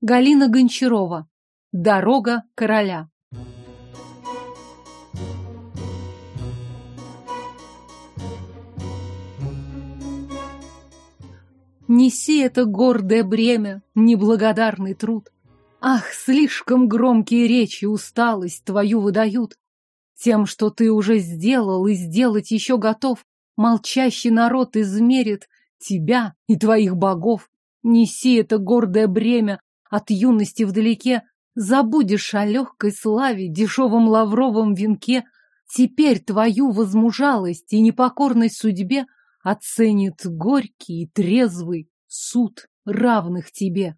Галина Гончарова. Дорога короля. Неси это гордое бремя, неблагодарный труд. Ах, слишком громкие речи усталость твою выдают. Тем, что ты уже сделал и сделать еще готов, молчащий народ измерит тебя и твоих богов. Неси это гордое бремя от юности вдалеке, забудешь о легкой славе, дешевом лавровом венке. Теперь твою возмужалость и непокорность судьбе оценит горький и трезвый суд равных тебе.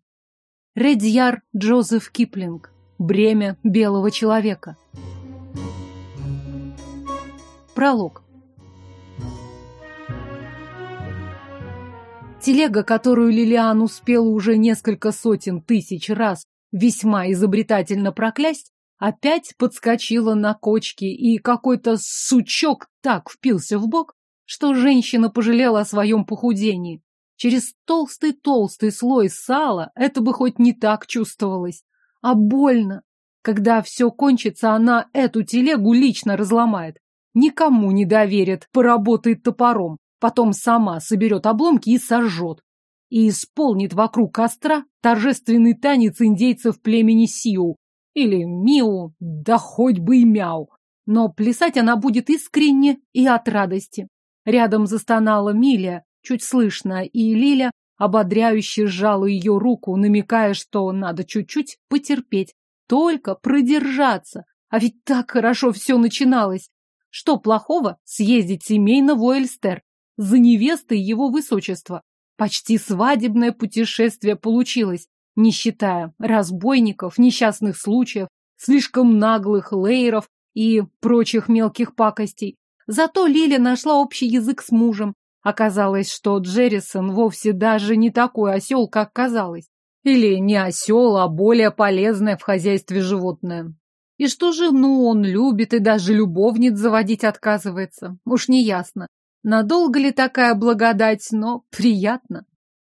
Редьяр Джозеф Киплинг. Бремя белого человека. Пролог. Телега, которую Лилиан успела уже несколько сотен тысяч раз весьма изобретательно проклясть, опять подскочила на кочке, и какой-то сучок так впился в бок, что женщина пожалела о своем похудении. Через толстый-толстый слой сала это бы хоть не так чувствовалось. А больно. Когда все кончится, она эту телегу лично разломает. Никому не доверит, поработает топором. Потом сама соберет обломки и сожжет. И исполнит вокруг костра торжественный танец индейцев племени Сиу. Или Миу, да хоть бы и Мяу. Но плясать она будет искренне и от радости. Рядом застонала Миля, чуть слышно, и Лиля ободряюще сжала ее руку, намекая, что надо чуть-чуть потерпеть, только продержаться. А ведь так хорошо все начиналось. Что плохого съездить семейно в Уэльстер? За невестой его высочества. Почти свадебное путешествие получилось, не считая разбойников, несчастных случаев, слишком наглых лейеров и прочих мелких пакостей. Зато Лиля нашла общий язык с мужем. Оказалось, что Джеррисон вовсе даже не такой осел, как казалось. Или не осел, а более полезное в хозяйстве животное. И что жену он любит и даже любовниц заводить отказывается. Уж не ясно. Надолго ли такая благодать, но приятно.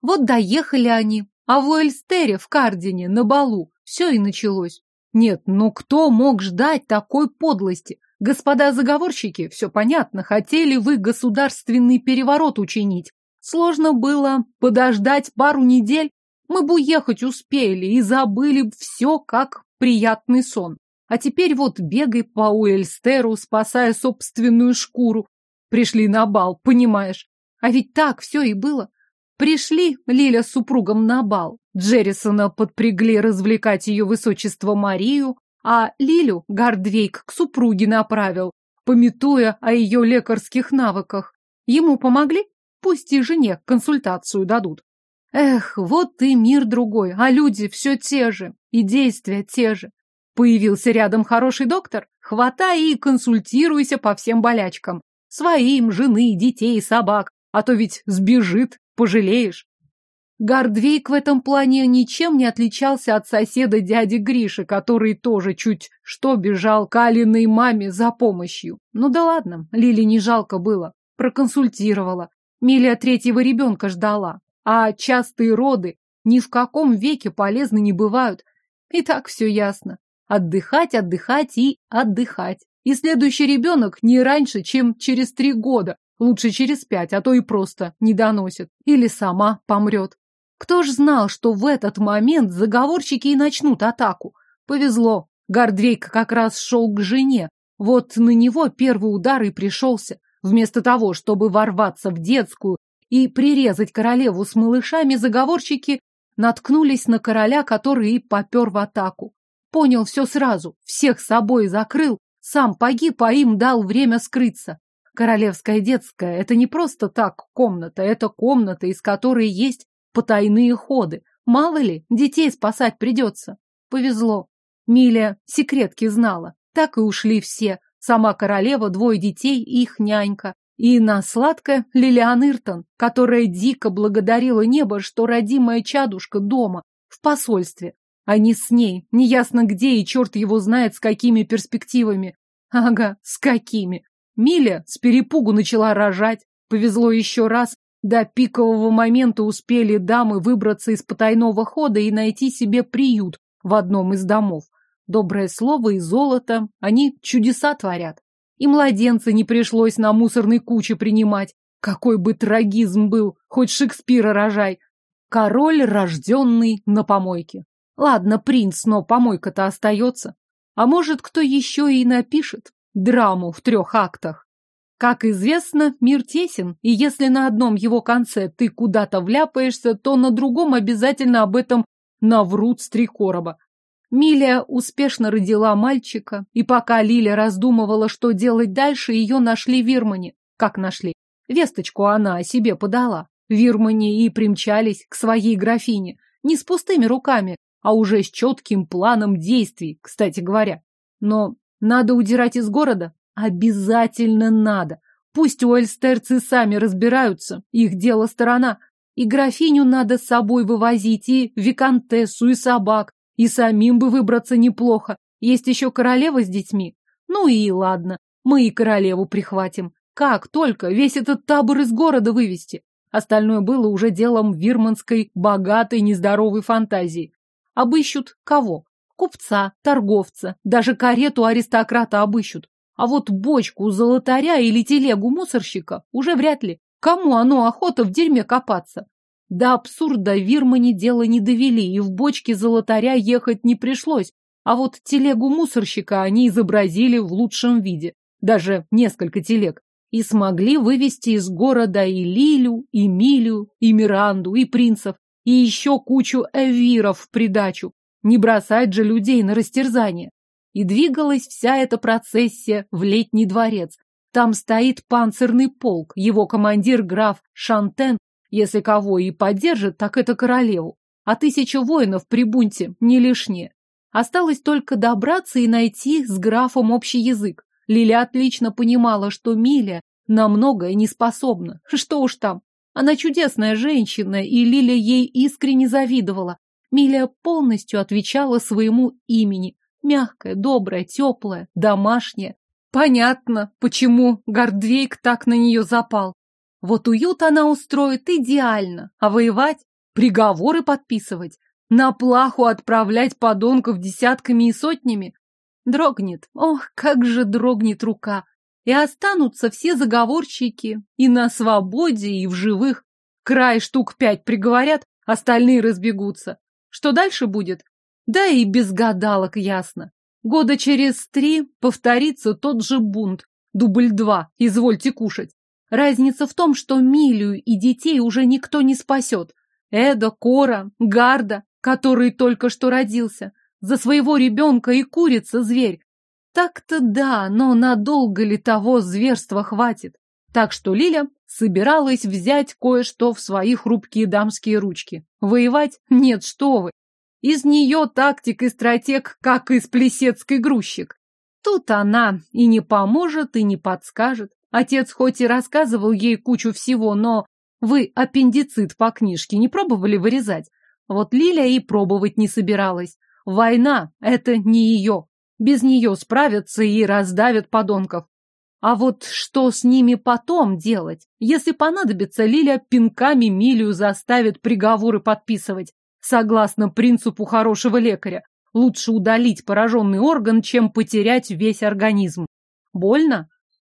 Вот доехали они, а в Уэльстере, в Кардине, на балу, все и началось. Нет, ну кто мог ждать такой подлости? Господа заговорщики, все понятно, хотели вы государственный переворот учинить. Сложно было подождать пару недель. Мы бы уехать успели и забыли все, как приятный сон. А теперь вот бегай по Уэльстеру, спасая собственную шкуру, пришли на бал, понимаешь? А ведь так все и было. Пришли Лиля с супругом на бал. Джеррисона подпрягли развлекать ее высочество Марию, а Лилю Гардвейк к супруге направил, пометуя о ее лекарских навыках. Ему помогли? Пусть и жене консультацию дадут. Эх, вот и мир другой, а люди все те же, и действия те же. Появился рядом хороший доктор, хватай и консультируйся по всем болячкам. Своим, жены, детей, собак. А то ведь сбежит, пожалеешь. Гардвейк в этом плане ничем не отличался от соседа дяди Гриши, который тоже чуть что бежал к Алиной маме за помощью. Ну да ладно, Лили не жалко было. Проконсультировала. Милия третьего ребенка ждала. А частые роды ни в каком веке полезны не бывают. И так все ясно. Отдыхать, отдыхать и отдыхать. И следующий ребенок не раньше, чем через три года, лучше через пять, а то и просто не доносит. Или сама помрет. Кто ж знал, что в этот момент заговорщики и начнут атаку? Повезло. Гордвейк как раз шел к жене. Вот на него первый удар и пришелся. Вместо того, чтобы ворваться в детскую и прирезать королеву с малышами, заговорщики наткнулись на короля, который и попер в атаку. Понял все сразу, всех собой закрыл, сам погиб, а им дал время скрыться. Королевская детская — это не просто так комната, это комната, из которой есть потайные ходы. Мало ли, детей спасать придется. Повезло. Миля секретки знала. Так и ушли все. Сама королева, двое детей, их нянька. И на сладкое Лилиан Иртон, которая дико благодарила небо, что родимая чадушка дома, в посольстве. Они с ней, неясно где и черт его знает с какими перспективами. Ага, с какими. Миля с перепугу начала рожать. Повезло еще раз, До пикового момента успели дамы выбраться из потайного хода и найти себе приют в одном из домов. Доброе слово и золото, они чудеса творят. И младенца не пришлось на мусорной куче принимать. Какой бы трагизм был, хоть Шекспира рожай. Король, рожденный на помойке. Ладно, принц, но помойка-то остается. А может, кто еще и напишет драму в трех актах. Как известно, мир тесен, и если на одном его конце ты куда-то вляпаешься, то на другом обязательно об этом наврут с три короба. Миля успешно родила мальчика, и пока Лиля раздумывала, что делать дальше, ее нашли в Вирмане. Как нашли? Весточку она о себе подала. Вирмане и примчались к своей графине. Не с пустыми руками, а уже с четким планом действий, кстати говоря. Но надо удирать из города? Обязательно надо. Пусть уэльстерцы сами разбираются, их дело сторона. И графиню надо с собой вывозить, и виконтессу, и собак, и самим бы выбраться неплохо. Есть еще королева с детьми. Ну и ладно, мы и королеву прихватим. Как только весь этот табор из города вывести? Остальное было уже делом вирманской, богатой, нездоровой фантазии. Обыщут кого? Купца, торговца, даже карету аристократа обыщут. А вот бочку золотаря или телегу мусорщика уже вряд ли. Кому оно охота в дерьме копаться? До абсурда Вирмане дело не довели, и в бочке золотаря ехать не пришлось, а вот телегу мусорщика они изобразили в лучшем виде, даже несколько телег, и смогли вывести из города и Лилю, и Милю, и Миранду, и принцев, и еще кучу эвиров в придачу. Не бросать же людей на растерзание. И двигалась вся эта процессия в летний дворец. Там стоит панцирный полк, его командир граф Шантен, если кого и поддержит, так это королеву. А тысяча воинов при бунте не лишнее. Осталось только добраться и найти с графом общий язык. Лиля отлично понимала, что Миля на многое не способна. Что уж там. Она чудесная женщина, и Лиля ей искренне завидовала. Миля полностью отвечала своему имени. Мягкая, добрая, теплая, домашняя. Понятно, почему Гордвейк так на нее запал. Вот уют она устроит идеально, а воевать, приговоры подписывать, на плаху отправлять подонков десятками и сотнями. Дрогнет, ох, как же дрогнет рука. И останутся все заговорщики и на свободе, и в живых. Край штук пять приговорят, остальные разбегутся. Что дальше будет? Да и без гадалок ясно. Года через три повторится тот же бунт. Дубль два, извольте кушать. Разница в том, что Милию и детей уже никто не спасет. Эда, Кора, Гарда, который только что родился. За своего ребенка и курица зверь. Так-то да, но надолго ли того зверства хватит? Так что Лиля собиралась взять кое-что в свои хрупкие дамские ручки. Воевать? Нет, что вы. Из нее тактик и стратег, как из плесецкой грузчик. Тут она и не поможет, и не подскажет. Отец хоть и рассказывал ей кучу всего, но вы аппендицит по книжке не пробовали вырезать? Вот Лиля и пробовать не собиралась. Война — это не ее. Без нее справятся и раздавят подонков. А вот что с ними потом делать? Если понадобится, Лиля пинками Милию заставит приговоры подписывать. Согласно принципу хорошего лекаря, лучше удалить пораженный орган, чем потерять весь организм. Больно?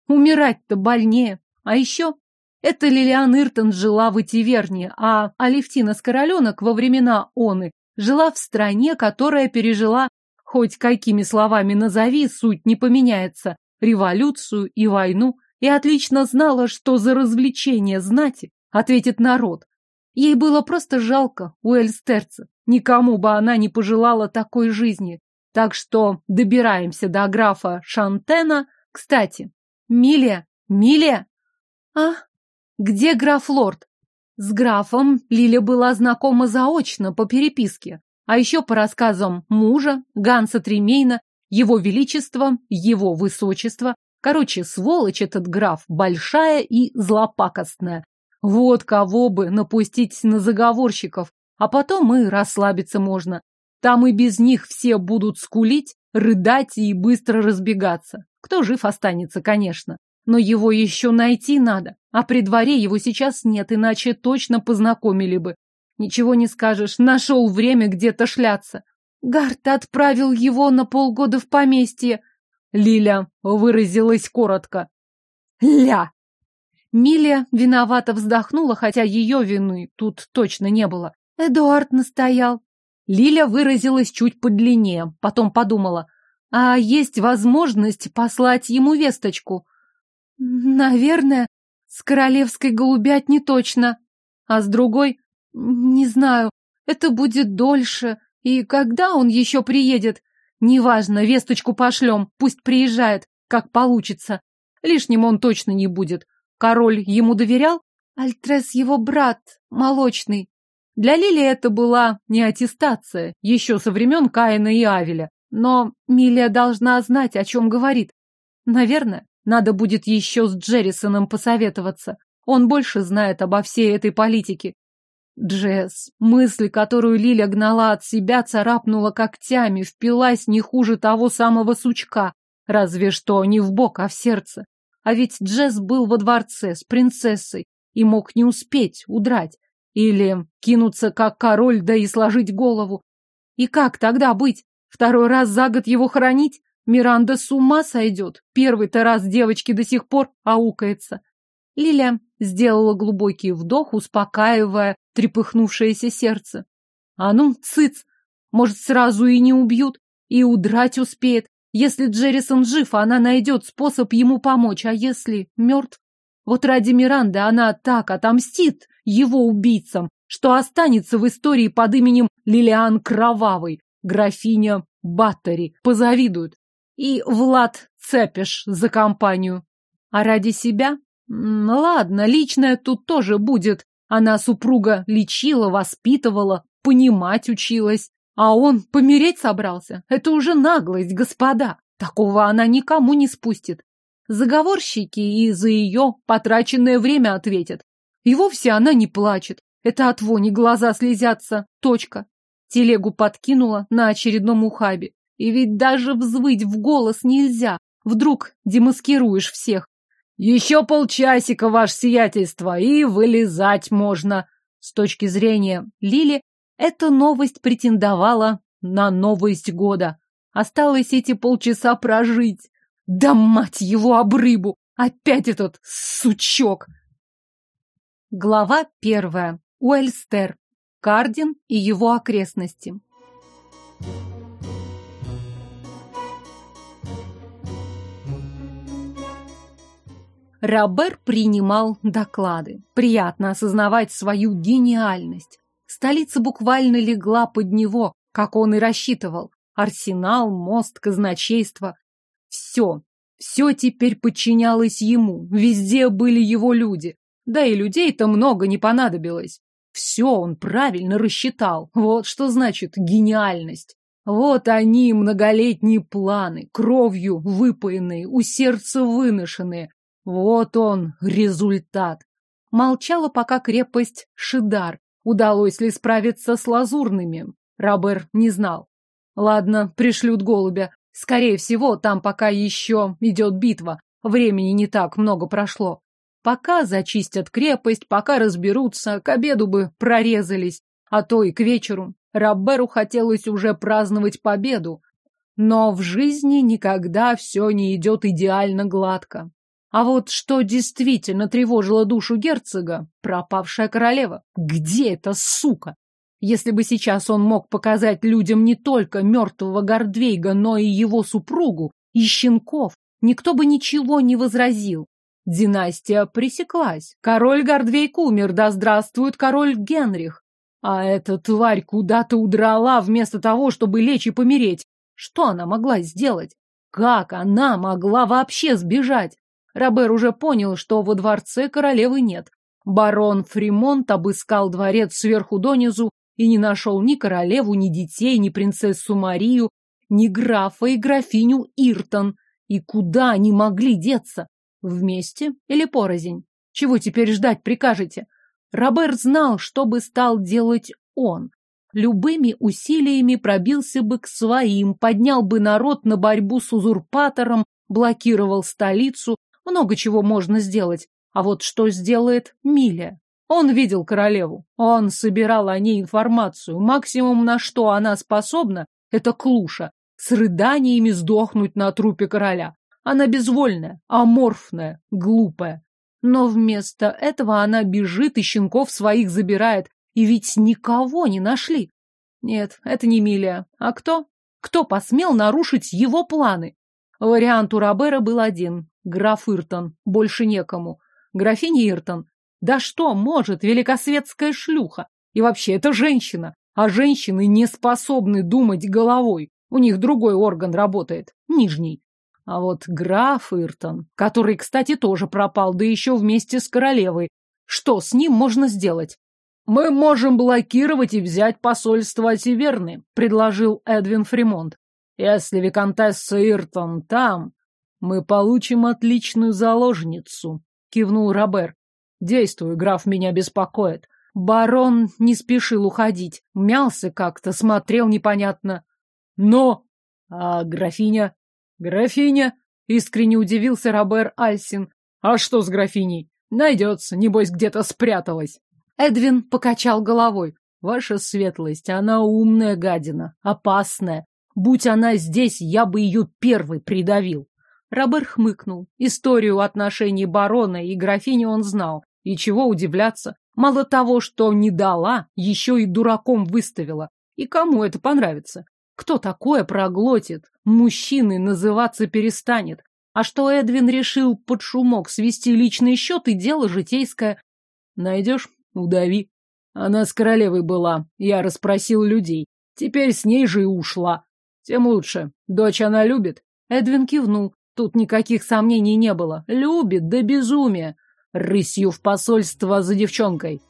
Умирать-то больнее. А еще это Лилиан Иртон жила в Этиверне, а Алевтина Скороленок во времена Оны жила в стране, которая пережила Хоть какими словами назови, суть не поменяется. Революцию и войну. И отлично знала, что за развлечение знати ответит народ. Ей было просто жалко Уэльстерца. Никому бы она не пожелала такой жизни. Так что добираемся до графа Шантена. Кстати, Милия, Милия? А? Где граф Лорд? С графом Лиля была знакома заочно по переписке. А еще по рассказам мужа, Ганса Тремейна, его величество, его высочество. Короче, сволочь этот граф, большая и злопакостная. Вот кого бы напустить на заговорщиков, а потом и расслабиться можно. Там и без них все будут скулить, рыдать и быстро разбегаться. Кто жив останется, конечно. Но его еще найти надо, а при дворе его сейчас нет, иначе точно познакомили бы. Ничего не скажешь, нашел время где-то шляться. Гарт отправил его на полгода в поместье. Лиля выразилась коротко. Ля! Миля виновато вздохнула, хотя ее вины тут точно не было. Эдуард настоял. Лиля выразилась чуть подлиннее, потом подумала. А есть возможность послать ему весточку? Наверное, с королевской голубятни точно. А с другой? Не знаю. Это будет дольше. И когда он еще приедет? Неважно, весточку пошлем, пусть приезжает, как получится. Лишним он точно не будет. Король ему доверял? Альтрес его брат, молочный. Для Лили это была не аттестация, еще со времен Каина и Авеля. Но Милия должна знать, о чем говорит. Наверное, надо будет еще с Джеррисоном посоветоваться. Он больше знает обо всей этой политике. Джесс, мысль, которую Лиля гнала от себя, царапнула когтями, впилась не хуже того самого сучка, разве что не в бок, а в сердце. А ведь Джесс был во дворце с принцессой и мог не успеть удрать. Или кинуться как король, да и сложить голову. И как тогда быть? Второй раз за год его хоронить? Миранда с ума сойдет. Первый-то раз девочки до сих пор аукается. Лиля сделала глубокий вдох, успокаивая трепыхнувшееся сердце. А ну, цыц! Может, сразу и не убьют, и удрать успеет. Если Джеррисон жив, она найдет способ ему помочь, а если мертв? Вот ради Миранды она так отомстит его убийцам, что останется в истории под именем Лилиан Кровавой, графиня Баттери, позавидуют. И Влад Цепиш за компанию. А ради себя? Ладно, личное тут тоже будет. Она супруга лечила, воспитывала, понимать училась. А он помереть собрался. Это уже наглость, господа. Такого она никому не спустит. Заговорщики и за ее потраченное время ответят. И вовсе она не плачет. Это от вони глаза слезятся. Точка. Телегу подкинула на очередном ухабе. И ведь даже взвыть в голос нельзя. Вдруг демаскируешь всех. Еще полчасика, ваше сиятельство, и вылезать можно. С точки зрения Лили, эта новость претендовала на новость года. Осталось эти полчаса прожить. Да мать его об рыбу! Опять этот сучок! Глава первая. Уэльстер. Кардин и его окрестности. Робер принимал доклады. Приятно осознавать свою гениальность. Столица буквально легла под него, как он и рассчитывал. Арсенал, мост, казначейство. Все, все теперь подчинялось ему, везде были его люди. Да и людей-то много не понадобилось. Все он правильно рассчитал. Вот что значит гениальность. Вот они, многолетние планы, кровью выпаянные, у сердца выношенные. Вот он, результат. Молчала пока крепость Шидар. Удалось ли справиться с лазурными? Робер не знал. Ладно, пришлют голубя. Скорее всего, там пока еще идет битва. Времени не так много прошло. Пока зачистят крепость, пока разберутся, к обеду бы прорезались, а то и к вечеру. Рабберу хотелось уже праздновать победу. Но в жизни никогда все не идет идеально гладко. А вот что действительно тревожило душу герцога — пропавшая королева. Где эта сука? Если бы сейчас он мог показать людям не только мертвого Гордвейга, но и его супругу, и щенков, никто бы ничего не возразил. Династия пресеклась. Король Гордвейк умер, да здравствует король Генрих. А эта тварь куда-то удрала вместо того, чтобы лечь и помереть. Что она могла сделать? Как она могла вообще сбежать? Робер уже понял, что во дворце королевы нет. Барон Фримонт обыскал дворец сверху донизу и не нашел ни королеву, ни детей, ни принцессу Марию, ни графа и графиню Иртон. И куда они могли деться? Вместе или порознь? Чего теперь ждать прикажете? Робер знал, что бы стал делать он. Любыми усилиями пробился бы к своим, поднял бы народ на борьбу с узурпатором, блокировал столицу, Много чего можно сделать. А вот что сделает Миля? Он видел королеву. Он собирал о ней информацию. Максимум, на что она способна, это клуша. С рыданиями сдохнуть на трупе короля. Она безвольная, аморфная, глупая. Но вместо этого она бежит и щенков своих забирает. И ведь никого не нашли. Нет, это не Милия. А кто? Кто посмел нарушить его планы? Вариант у Робера был один. Граф Иртон. Больше некому. Графиня Иртон. Да что может великосветская шлюха? И вообще, это женщина. А женщины не способны думать головой. У них другой орган работает. Нижний. А вот граф Иртон, который, кстати, тоже пропал, да еще вместе с королевой. Что с ним можно сделать? «Мы можем блокировать и взять посольство Северны», — предложил Эдвин Фримонт. «Если виконтесса Иртон там, мы получим отличную заложницу», — кивнул Робер. «Действуй, граф меня беспокоит». Барон не спешил уходить, мялся как-то, смотрел непонятно. «Но...» «А графиня?» «Графиня?» — искренне удивился Робер Альсин. «А что с графиней? Найдется, небось, где-то спряталась». Эдвин покачал головой. Ваша светлость, она умная гадина, опасная. Будь она здесь, я бы ее первый придавил. Робер хмыкнул. Историю отношений барона и графини он знал. И чего удивляться. Мало того, что не дала, еще и дураком выставила. И кому это понравится? Кто такое проглотит? Мужчиной называться перестанет. А что Эдвин решил под шумок свести личные счеты, дело житейское. Найдешь? Удави. Она с королевой была. Я расспросил людей. Теперь с ней же и ушла. Тем лучше. Дочь она любит. Эдвин кивнул. Тут никаких сомнений не было. Любит до безумия. Рысью в посольство за девчонкой.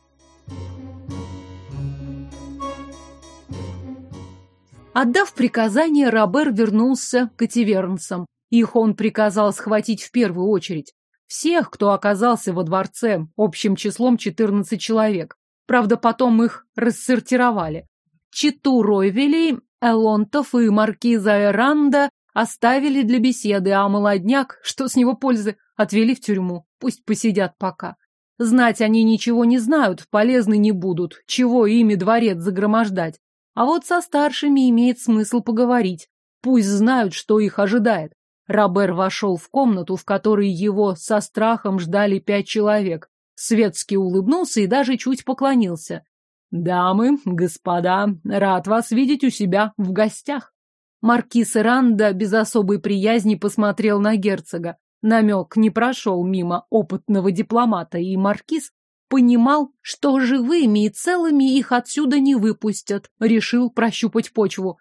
Отдав приказание, Робер вернулся к Этивернцам. Их он приказал схватить в первую очередь. Всех, кто оказался во дворце, общим числом 14 человек. Правда, потом их рассортировали. Читу Ройвелей, Элонтов и маркиза Эранда оставили для беседы, а молодняк, что с него пользы, отвели в тюрьму. Пусть посидят пока. Знать они ничего не знают, полезны не будут, чего ими дворец загромождать. А вот со старшими имеет смысл поговорить. Пусть знают, что их ожидает. Робер вошел в комнату, в которой его со страхом ждали пять человек. Светски улыбнулся и даже чуть поклонился. «Дамы, господа, рад вас видеть у себя в гостях». Маркиз Ранда без особой приязни посмотрел на герцога. Намек не прошел мимо опытного дипломата, и маркиз понимал, что живыми и целыми их отсюда не выпустят. Решил прощупать почву.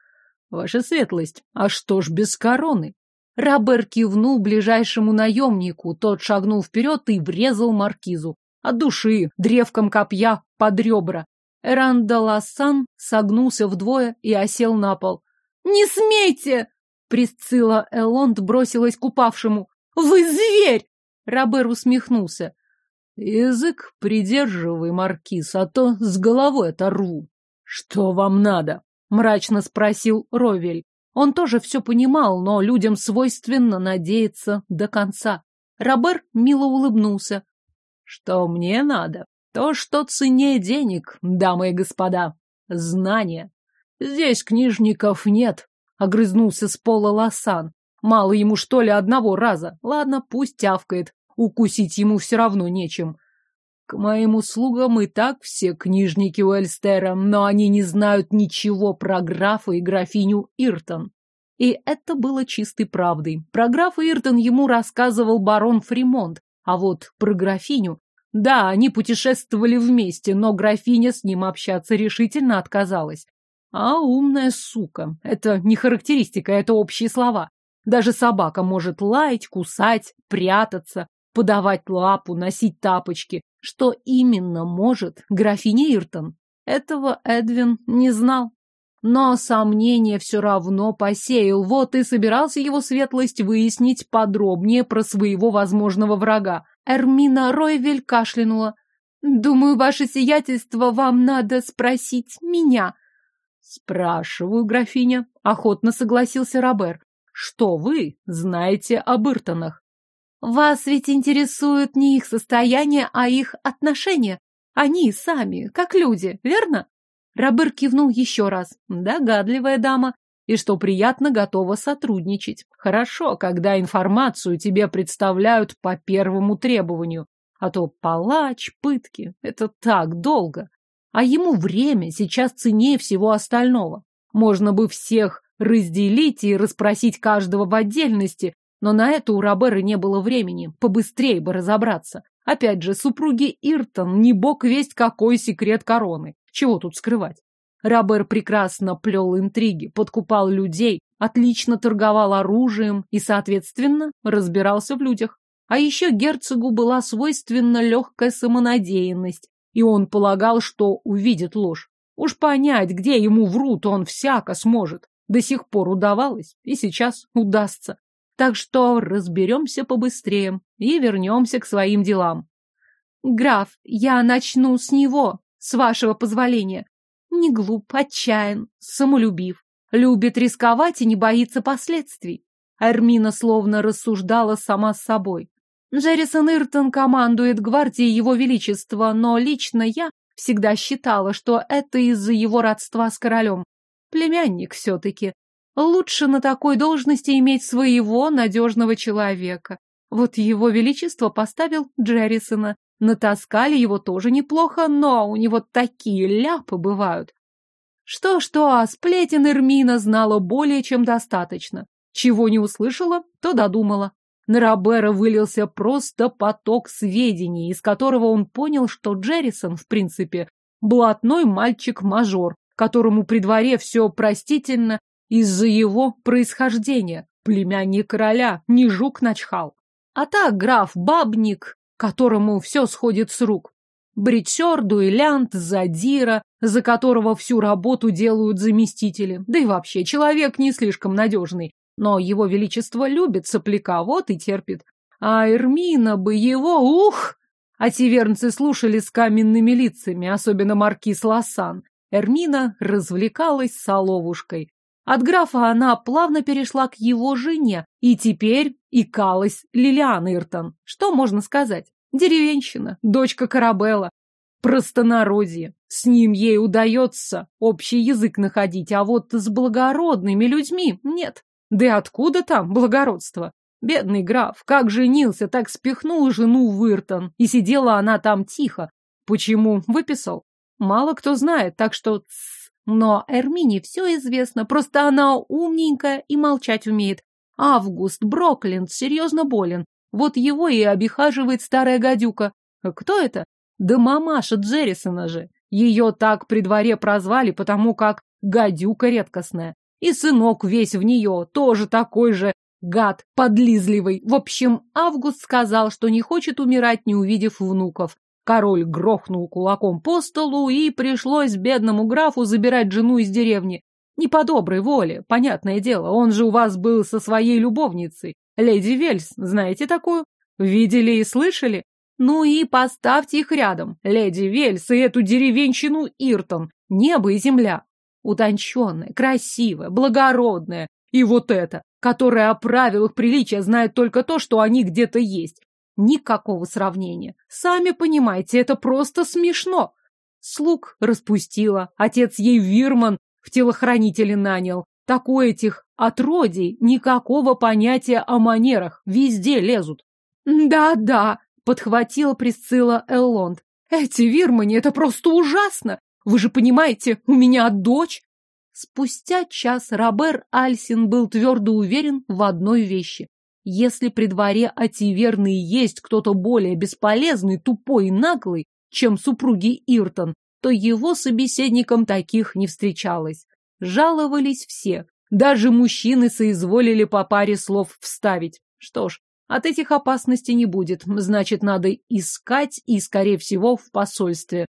«Ваша светлость, а что ж без короны?» Робер кивнул ближайшему наемнику, тот шагнул вперед и врезал маркизу. От души, древком копья, под ребра. Эрандаласан согнулся вдвое и осел на пол. «Не смейте!» Присцилла Элонд бросилась к упавшему. «Вы зверь!» Робер усмехнулся. «Язык придерживай, маркиз, а то с головой оторву». «Что вам надо?» — мрачно спросил Ровель. Он тоже все понимал, но людям свойственно надеяться до конца. Робер мило улыбнулся. Что мне надо? То, что ценнее денег, дамы и господа. Знания. Здесь книжников нет, огрызнулся с пола Лосан. Мало ему, что ли, одного раза? Ладно, пусть тявкает. Укусить ему все равно нечем. К моим услугам и так все книжники Уэльстера, но они не знают ничего про графа и графиню Иртон. И это было чистой правдой. Про графа Иртон ему рассказывал барон Фримонт, а вот про графиню... Да, они путешествовали вместе, но графиня с ним общаться решительно отказалась. А умная сука. Это не характеристика, это общие слова. Даже собака может лаять, кусать, прятаться, подавать лапу, носить тапочки. Что именно может графиня Иртон? Этого Эдвин не знал. Но сомнение все равно посеял, вот и собирался его светлость выяснить подробнее про своего возможного врага. Эрмина Ройвель кашлянула. «Думаю, ваше сиятельство, вам надо спросить меня». «Спрашиваю, графиня», — охотно согласился Робер. «Что вы знаете об Иртонах?» Вас ведь интересует не их состояние, а их отношения. Они сами, как люди, верно? Робер кивнул еще раз. Догадливая дама. И что приятно, готова сотрудничать. Хорошо, когда информацию тебе представляют по первому требованию. А то палач, пытки — это так долго. А ему время сейчас ценнее всего остального. Можно бы всех разделить и расспросить каждого в отдельности, но на это у Робера не было времени, побыстрее бы разобраться. Опять же, супруги Иртон, не бог весть какой секрет короны. Чего тут скрывать? Робер прекрасно плел интриги, подкупал людей, отлично торговал оружием и, соответственно, разбирался в людях. А еще герцогу была свойственна легкая самонадеянность, и он полагал, что увидит ложь. Уж понять, где ему врут, он всяко сможет. До сих пор удавалось, и сейчас удастся. Так что разберемся побыстрее и вернемся к своим делам. Граф, я начну с него, с вашего позволения. Не глуп, отчаян, самолюбив, любит рисковать и не боится последствий. Армина словно рассуждала сама с собой. Джеррисон Иртон командует гвардией его величества, но лично я всегда считала, что это из-за его родства с королем. Племянник все-таки. Лучше на такой должности иметь своего надежного человека. Вот его величество поставил Джеррисона. Натаскали его тоже неплохо, но у него такие ляпы бывают. Что-что, а сплетен Эрмина знала более чем достаточно. Чего не услышала, то додумала. На Робера вылился просто поток сведений, из которого он понял, что Джеррисон, в принципе, блатной мальчик-мажор, которому при дворе все простительно из-за его происхождения. Племянник короля, не жук начхал. А так граф Бабник, которому все сходит с рук. Бритер, дуэлянт, задира, за которого всю работу делают заместители. Да и вообще, человек не слишком надежный. Но его величество любит сопляка, вот и терпит. А Эрмина бы его, ух! А тивернцы слушали с каменными лицами, особенно маркиз Лоссан. Эрмина развлекалась соловушкой. От графа она плавно перешла к его жене, и теперь икалась Лилиан Иртон. Что можно сказать? Деревенщина, дочка Карабелла. Простонародье. С ним ей удается общий язык находить, а вот с благородными людьми нет. Да и откуда там благородство? Бедный граф, как женился, так спихнул жену в Иртон, и сидела она там тихо. Почему выписал? Мало кто знает, так что... Но Эрмине все известно, просто она умненькая и молчать умеет. Август Брокленд серьезно болен, вот его и обихаживает старая гадюка. Кто это? Да мамаша Джеррисона же. Ее так при дворе прозвали, потому как гадюка редкостная. И сынок весь в нее, тоже такой же гад, подлизливый. В общем, Август сказал, что не хочет умирать, не увидев внуков. Король грохнул кулаком по столу, и пришлось бедному графу забирать жену из деревни. Не по доброй воле, понятное дело, он же у вас был со своей любовницей. Леди Вельс, знаете такую? Видели и слышали? Ну и поставьте их рядом. Леди Вельс и эту деревенщину Иртон. Небо и земля утонченная, красивая, благородная. И вот это, которая о правилах приличия знает только то, что они где-то есть. Никакого сравнения. Сами понимаете, это просто смешно. Слуг распустила, отец ей Вирман в телохранители нанял. Так у этих отродий никакого понятия о манерах, везде лезут. Да-да, подхватила Присцилла Эллонд. Эти Вирмани, это просто ужасно. Вы же понимаете, у меня дочь. Спустя час Робер Альсин был твердо уверен в одной вещи. Если при дворе Ативерны есть кто-то более бесполезный, тупой и наглый, чем супруги Иртон, то его собеседникам таких не встречалось. Жаловались все. Даже мужчины соизволили по паре слов вставить. Что ж, от этих опасностей не будет, значит, надо искать и, скорее всего, в посольстве.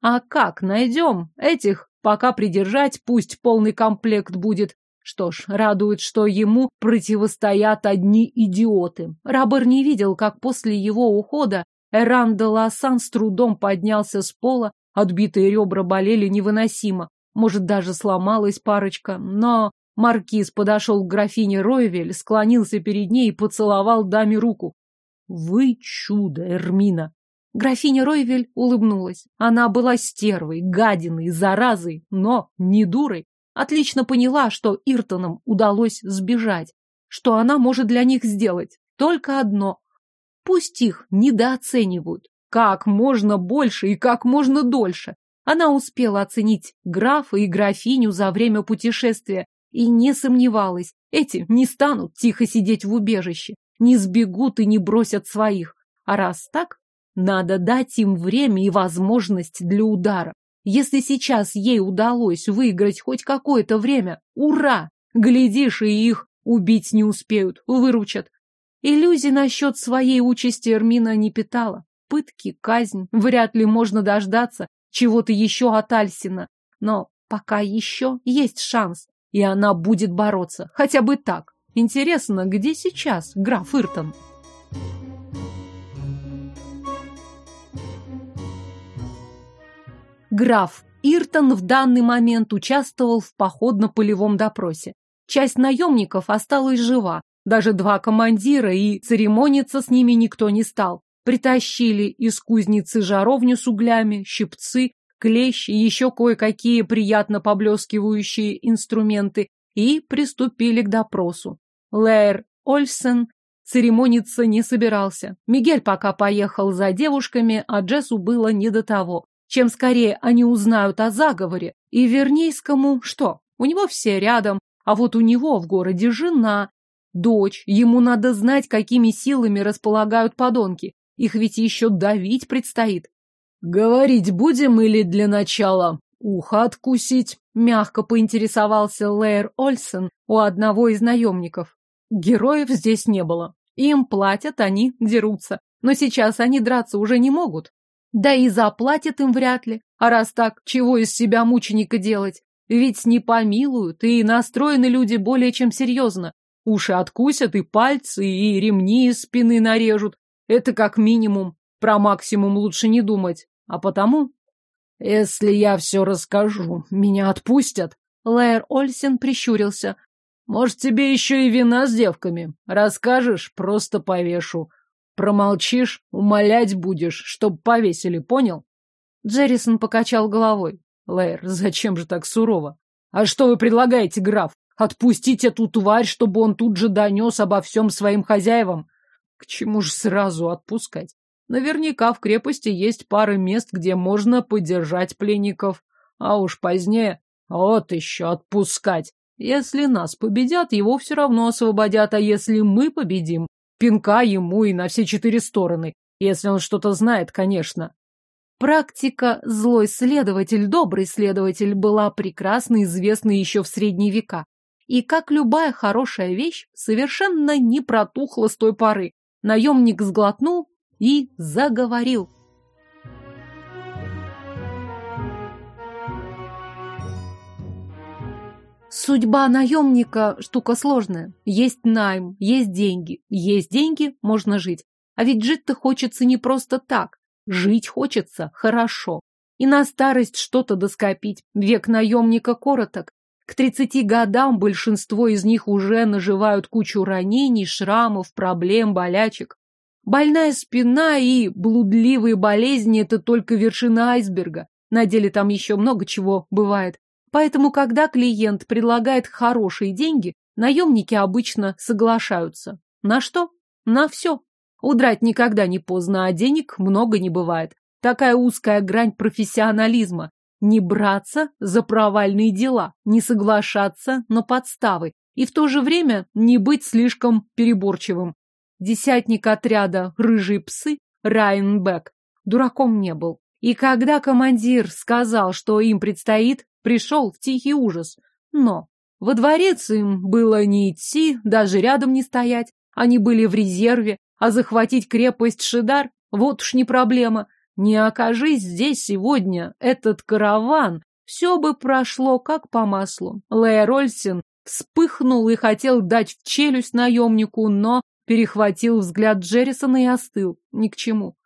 А как найдем? Этих пока придержать, пусть полный комплект будет. Что ж, радует, что ему противостоят одни идиоты. Рабер не видел, как после его ухода Эран де Лассан с трудом поднялся с пола, отбитые ребра болели невыносимо. Может, даже сломалась парочка, но маркиз подошел к графине Ройвель, склонился перед ней и поцеловал даме руку. Вы чудо, Эрмина. Графиня Ройвель улыбнулась. Она была стервой, гадиной, заразой, но не дурой. Отлично поняла, что Иртонам удалось сбежать. Что она может для них сделать? Только одно. Пусть их недооценивают. Как можно больше и как можно дольше. Она успела оценить графа и графиню за время путешествия и не сомневалась, эти не станут тихо сидеть в убежище, не сбегут и не бросят своих. А раз так, надо дать им время и возможность для удара. Если сейчас ей удалось выиграть хоть какое-то время, ура! Глядишь, и их убить не успеют, выручат. Иллюзий насчет своей участи Эрмина не питала. Пытки, казнь, вряд ли можно дождаться чего-то еще от Альсина. Но пока еще есть шанс, и она будет бороться, хотя бы так. Интересно, где сейчас граф Иртон? Граф Иртон в данный момент участвовал в походно-полевом допросе. Часть наемников осталась жива, даже два командира, и церемониться с ними никто не стал. Притащили из кузницы жаровню с углями, щипцы, клещи еще кое-какие приятно поблескивающие инструменты и приступили к допросу. Лэйр Ольсен церемониться не собирался. Мигель пока поехал за девушками, а Джессу было не до того. Чем скорее они узнают о заговоре, и Вернейскому что? У него все рядом, а вот у него в городе жена, дочь. Ему надо знать, какими силами располагают подонки. Их ведь еще давить предстоит. Говорить будем или для начала ухо откусить? Мягко поинтересовался Лэйр Ольсен у одного из наемников. Героев здесь не было. Им платят, они дерутся. Но сейчас они драться уже не могут. Да и заплатят им вряд ли. А раз так, чего из себя мученика делать? Ведь не помилуют, и настроены люди более чем серьезно. Уши откусят, и пальцы, и ремни из спины нарежут. Это как минимум. Про максимум лучше не думать. А потому... Если я все расскажу, меня отпустят? Лэр Ольсен прищурился. Может, тебе еще и вина с девками? Расскажешь, просто повешу. Промолчишь, умолять будешь, чтоб повесили, понял? Джеррисон покачал головой. Лэр, зачем же так сурово? А что вы предлагаете, граф? Отпустить эту тварь, чтобы он тут же донес обо всем своим хозяевам? К чему же сразу отпускать? Наверняка в крепости есть пара мест, где можно подержать пленников. А уж позднее вот еще отпускать. Если нас победят, его все равно освободят, а если мы победим, пинка ему и на все четыре стороны, если он что-то знает, конечно. Практика «злой следователь, добрый следователь» была прекрасно известна еще в средние века. И, как любая хорошая вещь, совершенно не протухла с той поры. Наемник сглотнул и заговорил. Судьба наемника – штука сложная. Есть найм, есть деньги. Есть деньги – можно жить. А ведь жить-то хочется не просто так. Жить хочется хорошо. И на старость что-то доскопить. Век наемника короток. К тридцати годам большинство из них уже наживают кучу ранений, шрамов, проблем, болячек. Больная спина и блудливые болезни – это только вершина айсберга. На деле там еще много чего бывает. Поэтому, когда клиент предлагает хорошие деньги, наемники обычно соглашаются. На что? На все. Удрать никогда не поздно, а денег много не бывает. Такая узкая грань профессионализма. Не браться за провальные дела, не соглашаться на подставы и в то же время не быть слишком переборчивым. Десятник отряда «Рыжие псы» Райнбек дураком не был. И когда командир сказал, что им предстоит, пришел в тихий ужас. Но во дворец им было не идти, даже рядом не стоять. Они были в резерве, а захватить крепость Шидар – вот уж не проблема. Не окажись здесь сегодня этот караван, все бы прошло как по маслу. Лэйр Ольсен вспыхнул и хотел дать в челюсть наемнику, но перехватил взгляд Джеррисона и остыл. Ни к чему.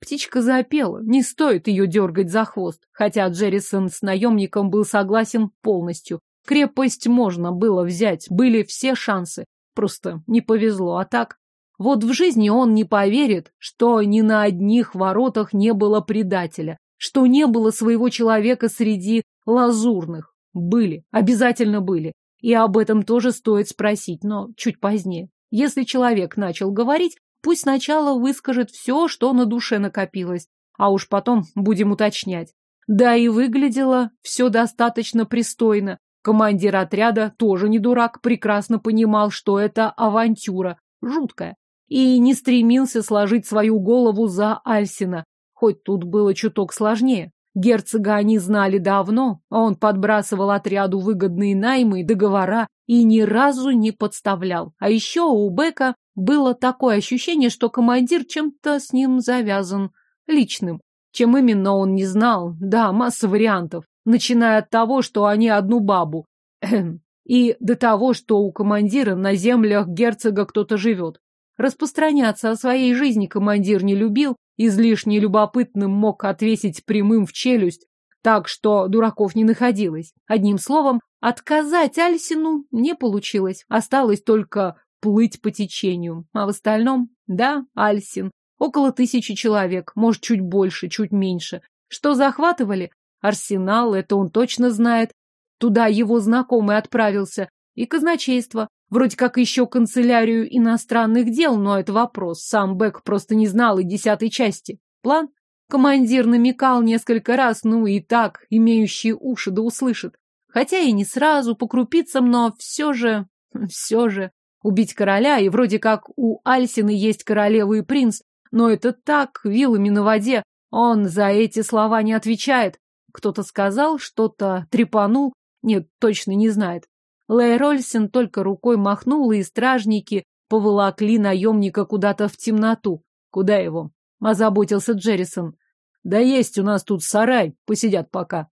Птичка запела, не стоит ее дергать за хвост, хотя Джеррисон с наемником был согласен полностью. Крепость можно было взять, были все шансы. Просто не повезло, а так... Вот в жизни он не поверит, что ни на одних воротах не было предателя, что не было своего человека среди лазурных. Были, обязательно были. И об этом тоже стоит спросить, но чуть позднее. Если человек начал говорить, пусть сначала выскажет все, что на душе накопилось, а уж потом будем уточнять. Да и выглядело все достаточно пристойно. Командир отряда тоже не дурак, прекрасно понимал, что это авантюра, жуткая, и не стремился сложить свою голову за Альсина, хоть тут было чуток сложнее. Герцога они знали давно, а он подбрасывал отряду выгодные наймы и договора и ни разу не подставлял. А еще у Бека было такое ощущение, что командир чем-то с ним завязан, личным. Чем именно он не знал, да, масса вариантов, начиная от того, что они одну бабу, и до того, что у командира на землях герцога кто-то живет. Распространяться о своей жизни командир не любил, излишне любопытным мог отвесить прямым в челюсть, так что дураков не находилось. Одним словом, отказать Альсину не получилось, осталось только плыть по течению. А в остальном, да, Альсин, около тысячи человек, может, чуть больше, чуть меньше. Что захватывали? Арсенал, это он точно знает. Туда его знакомый отправился. И казначейство. Вроде как еще канцелярию иностранных дел, но это вопрос. Сам Бек просто не знал и десятой части. План? Командир намекал несколько раз, ну и так, имеющие уши да услышат. Хотя и не сразу, по крупицам, но все же, все же. Убить короля, и вроде как у Альсины есть королева и принц, но это так, вилами на воде. Он за эти слова не отвечает. Кто-то сказал, что-то трепанул, нет, точно не знает. Лейрольсен только рукой махнул, и стражники поволокли наемника куда-то в темноту. Куда его? Озаботился Джеррисон. Да есть у нас тут сарай, посидят пока.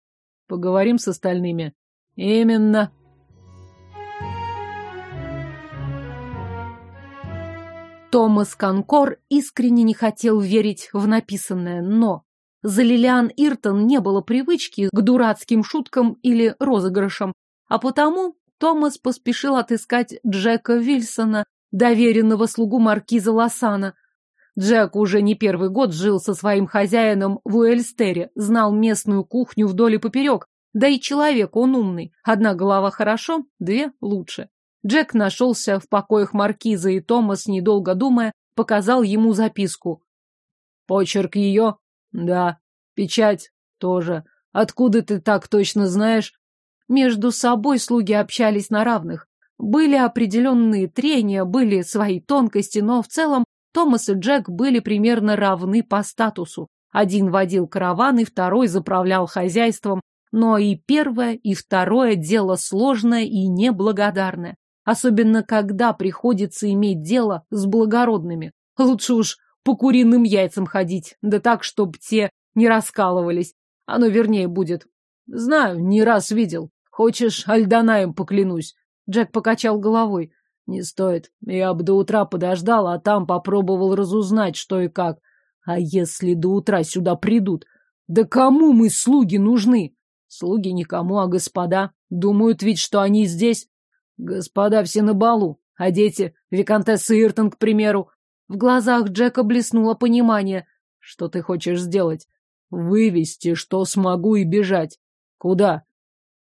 Поговорим с остальными. Именно. Томас Конкор искренне не хотел верить в написанное, но за Лилиан Иртон не было привычки к дурацким шуткам или розыгрышам, а потому Томас поспешил отыскать Джека Вильсона, доверенного слугу маркиза Лосана. Джек уже не первый год жил со своим хозяином в Уэльстере, знал местную кухню вдоль и поперек, да и человек он умный. Одна голова хорошо, две лучше. Джек нашелся в покоях маркиза, и Томас, недолго думая, показал ему записку. «Почерк ее?» «Да. Печать? Тоже. Откуда ты так точно знаешь?» Между собой слуги общались на равных. Были определенные трения, были свои тонкости, но в целом Томас и Джек были примерно равны по статусу. Один водил караван, и второй заправлял хозяйством, но и первое, и второе дело сложное и неблагодарное. Особенно, когда приходится иметь дело с благородными. Лучше уж по куриным яйцам ходить, да так, чтоб те не раскалывались. Оно вернее будет. Знаю, не раз видел. Хочешь, Альданаем поклянусь? Джек покачал головой. Не стоит. Я бы до утра подождал, а там попробовал разузнать, что и как. А если до утра сюда придут? Да кому мы слуги нужны? Слуги никому, а господа. Думают ведь, что они здесь. Господа все на балу. А дети? Викантесса Иртон, к примеру. В глазах Джека блеснуло понимание. Что ты хочешь сделать? Вывести, что смогу, и бежать. Куда?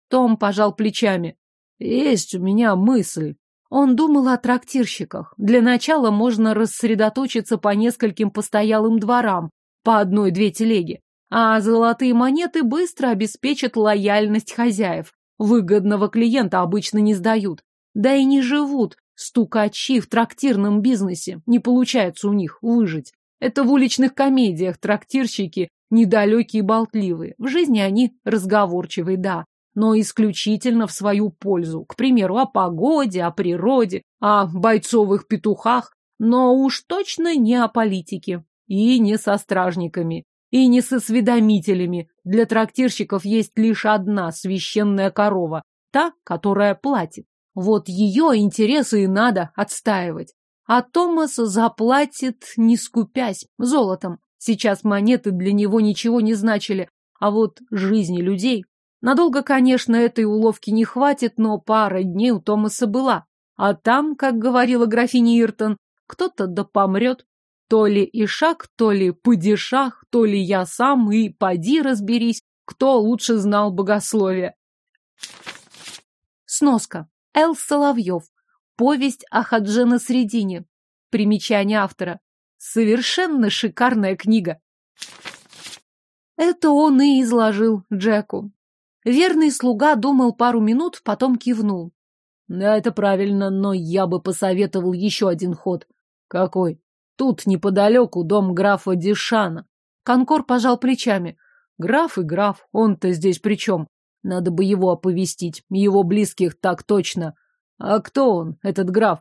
Том пожал плечами. Есть у меня мысль. Он думал о трактирщиках. Для начала можно рассредоточиться по нескольким постоялым дворам, по одной-две телеги. А золотые монеты быстро обеспечат лояльность хозяев. Выгодного клиента обычно не сдают. Да и не живут стукачи в трактирном бизнесе. Не получается у них выжить. Это в уличных комедиях трактирщики недалекие и болтливые. В жизни они разговорчивые, да, но исключительно в свою пользу. К примеру, о погоде, о природе, о бойцовых петухах, но уж точно не о политике. И не со стражниками, и не со осведомителями. Для трактирщиков есть лишь одна священная корова, та, которая платит. Вот ее интересы и надо отстаивать. А Томас заплатит, не скупясь, золотом. Сейчас монеты для него ничего не значили, а вот жизни людей Надолго, конечно, этой уловки не хватит, но пара дней у Томаса была. А там, как говорила графиня Иртон, кто-то да помрет. То ли Ишак, то ли Падишах, то ли я сам, и поди разберись, кто лучше знал богословие. Сноска. Эл Соловьев. Повесть о Хадже на Средине. Примечание автора. Совершенно шикарная книга. Это он и изложил Джеку. Верный слуга думал пару минут, потом кивнул. Да, это правильно, но я бы посоветовал еще один ход. Какой? Тут неподалеку дом графа Дишана. Конкор пожал плечами. Граф и граф, он-то здесь при чем? Надо бы его оповестить, его близких так точно. А кто он, этот граф?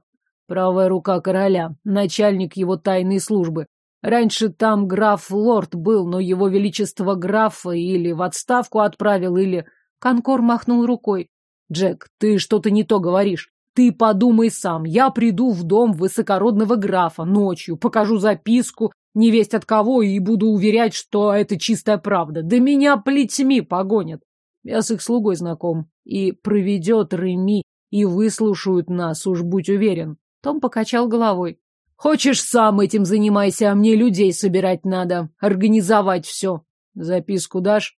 Правая рука короля, начальник его тайной службы. Раньше там граф-лорд был, но его величество графа или в отставку отправил, или... Конкор махнул рукой. Джек, ты что-то не то говоришь. Ты подумай сам. Я приду в дом высокородного графа ночью, покажу записку, не весть от кого, и буду уверять, что это чистая правда. Да меня плетьми погонят. Я с их слугой знаком. И проведет Реми, и выслушают нас, уж будь уверен. Том покачал головой. Хочешь, сам этим занимайся, а мне людей собирать надо, организовать все. Записку дашь?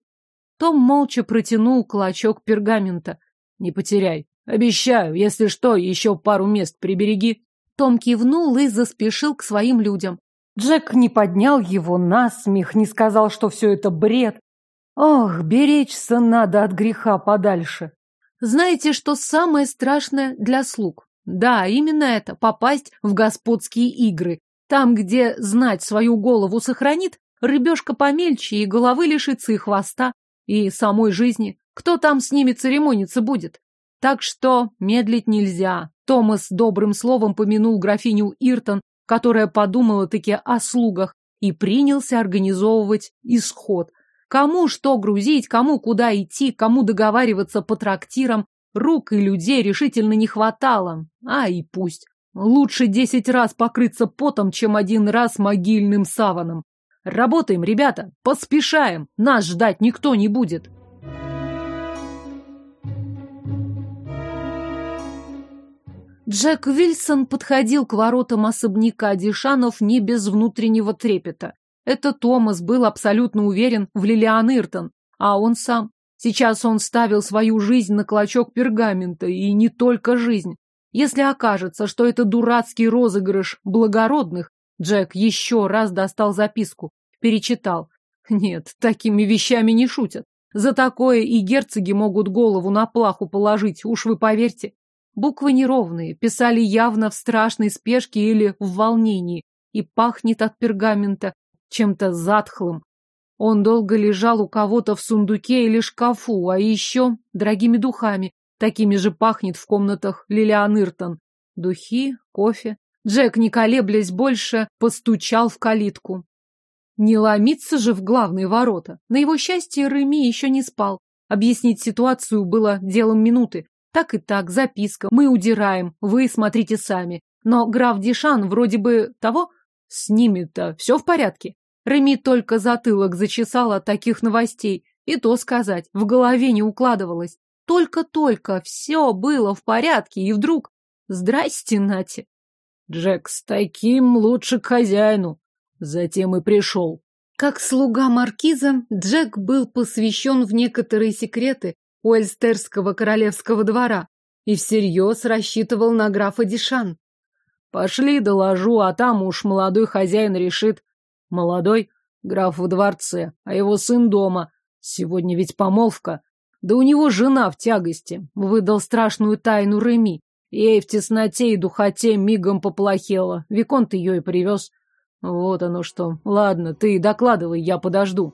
Том молча протянул клочок пергамента. Не потеряй. Обещаю, если что, еще пару мест прибереги. Том кивнул и заспешил к своим людям. Джек не поднял его на смех, не сказал, что все это бред. Ох, беречься надо от греха подальше. Знаете, что самое страшное для слуг? Да, именно это, попасть в господские игры. Там, где знать свою голову сохранит, рыбешка помельче и головы лишится и хвоста, и самой жизни. Кто там с ними церемониться будет? Так что медлить нельзя. Томас добрым словом помянул графиню Иртон, которая подумала-таки о слугах, и принялся организовывать исход. Кому что грузить, кому куда идти, кому договариваться по трактирам, Рук и людей решительно не хватало. А и пусть. Лучше десять раз покрыться потом, чем один раз могильным саваном. Работаем, ребята, поспешаем. Нас ждать никто не будет. Джек Вильсон подходил к воротам особняка Дишанов не без внутреннего трепета. Это Томас был абсолютно уверен в Лилиан Иртон, а он сам Сейчас он ставил свою жизнь на клочок пергамента, и не только жизнь. Если окажется, что это дурацкий розыгрыш благородных, Джек еще раз достал записку, перечитал. Нет, такими вещами не шутят. За такое и герцоги могут голову на плаху положить, уж вы поверьте. Буквы неровные, писали явно в страшной спешке или в волнении, и пахнет от пергамента чем-то затхлым, он долго лежал у кого-то в сундуке или шкафу, а еще дорогими духами. Такими же пахнет в комнатах Лилиан Иртон. Духи, кофе. Джек, не колеблясь больше, постучал в калитку. Не ломиться же в главные ворота. На его счастье, Реми еще не спал. Объяснить ситуацию было делом минуты. Так и так, записка, мы удираем, вы смотрите сами. Но граф Дишан вроде бы того, с ними-то все в порядке. Реми только затылок зачесал от таких новостей. И то сказать, в голове не укладывалось. Только-только все было в порядке, и вдруг... Здрасте, Нати. Джек, с таким лучше к хозяину. Затем и пришел. Как слуга маркиза, Джек был посвящен в некоторые секреты Уэльстерского королевского двора и всерьез рассчитывал на графа Дишан. Пошли, доложу, а там уж молодой хозяин решит, Молодой граф во дворце, а его сын дома. Сегодня ведь помолвка. Да у него жена в тягости. Выдал страшную тайну Реми. Ей в тесноте и духоте мигом поплохело. Виконт ее и привез. Вот оно что. Ладно, ты докладывай, я подожду.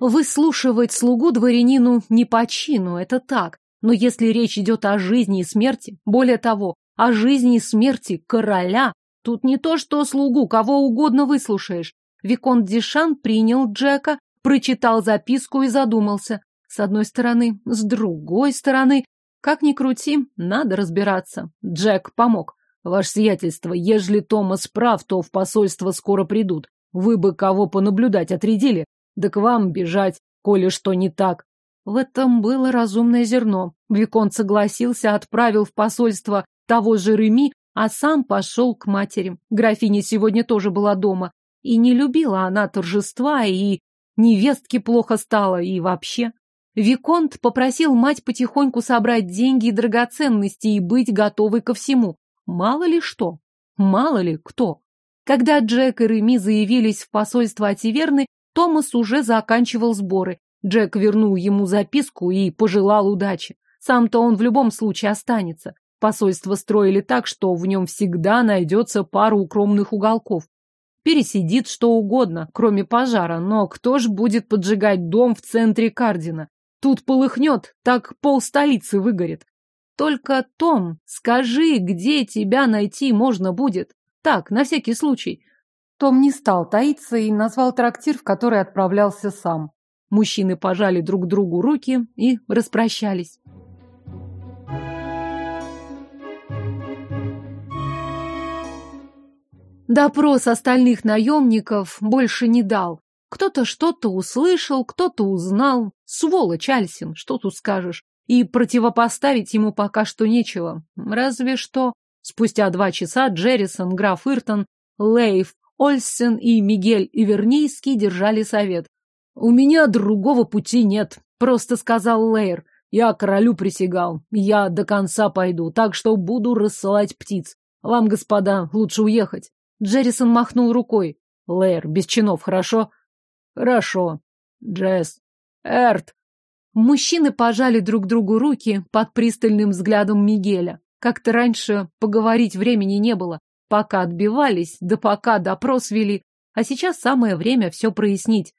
Выслушивать слугу дворянину не по чину, это так. Но если речь идет о жизни и смерти, более того, о жизни и смерти короля, тут не то что слугу, кого угодно выслушаешь. Виконт Дишан принял Джека, прочитал записку и задумался. С одной стороны, с другой стороны, как ни крути, надо разбираться. Джек помог. Ваше сиятельство, ежели Томас прав, то в посольство скоро придут. Вы бы кого понаблюдать отрядили, да к вам бежать, коли что не так. В этом было разумное зерно. Викон согласился, отправил в посольство того же Реми, а сам пошел к матери. Графиня сегодня тоже была дома. И не любила она торжества, и невестке плохо стало, и вообще. Виконт попросил мать потихоньку собрать деньги и драгоценности и быть готовой ко всему. Мало ли что, мало ли кто. Когда Джек и Реми заявились в посольство Ативерны, Томас уже заканчивал сборы. Джек вернул ему записку и пожелал удачи. Сам-то он в любом случае останется. Посольство строили так, что в нем всегда найдется пара укромных уголков. Пересидит что угодно, кроме пожара, но кто ж будет поджигать дом в центре Кардина? Тут полыхнет, так пол столицы выгорит. Только, Том, скажи, где тебя найти можно будет? Так, на всякий случай. Том не стал таиться и назвал трактир, в который отправлялся сам. Мужчины пожали друг другу руки и распрощались. Допрос остальных наемников больше не дал. Кто-то что-то услышал, кто-то узнал. Сволочь Альсин, что тут скажешь. И противопоставить ему пока что нечего. Разве что... Спустя два часа Джеррисон, граф Иртон, Лейв, Ольсен и Мигель Ивернийский держали совет. «У меня другого пути нет», — просто сказал Лейр. «Я королю присягал. Я до конца пойду, так что буду рассылать птиц. Вам, господа, лучше уехать». Джеррисон махнул рукой. «Лейр, без чинов, хорошо?» Хорошо. Джесс. Эрт. Мужчины пожали друг другу руки под пристальным взглядом Мигеля. Как-то раньше поговорить времени не было. Пока отбивались, да пока допрос вели. А сейчас самое время все прояснить.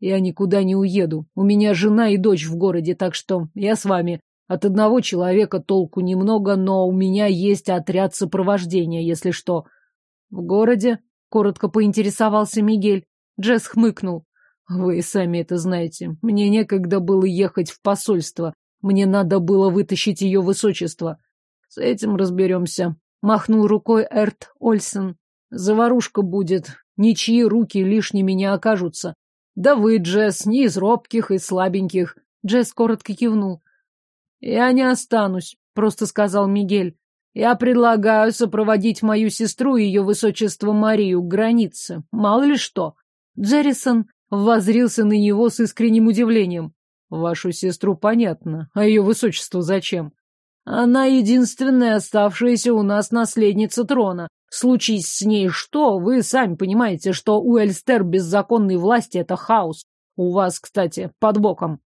Я никуда не уеду. У меня жена и дочь в городе, так что я с вами. От одного человека толку немного, но у меня есть отряд сопровождения, если что. В городе? Коротко поинтересовался Мигель. Джесс хмыкнул. Вы сами это знаете. Мне некогда было ехать в посольство. Мне надо было вытащить ее высочество. С этим разберемся. Махнул рукой Эрт Ольсен. Заварушка будет. Ничьи руки лишними не окажутся. Да вы, Джесс, не из робких и слабеньких. Джесс коротко кивнул. Я не останусь, просто сказал Мигель. Я предлагаю сопроводить мою сестру и ее высочество Марию к границе. Мало ли что. Джеррисон воззрился на него с искренним удивлением. Вашу сестру понятно, а ее высочество зачем? Она единственная оставшаяся у нас наследница трона. Случись с ней что, вы сами понимаете, что у Эльстер беззаконной власти это хаос. У вас, кстати, под боком.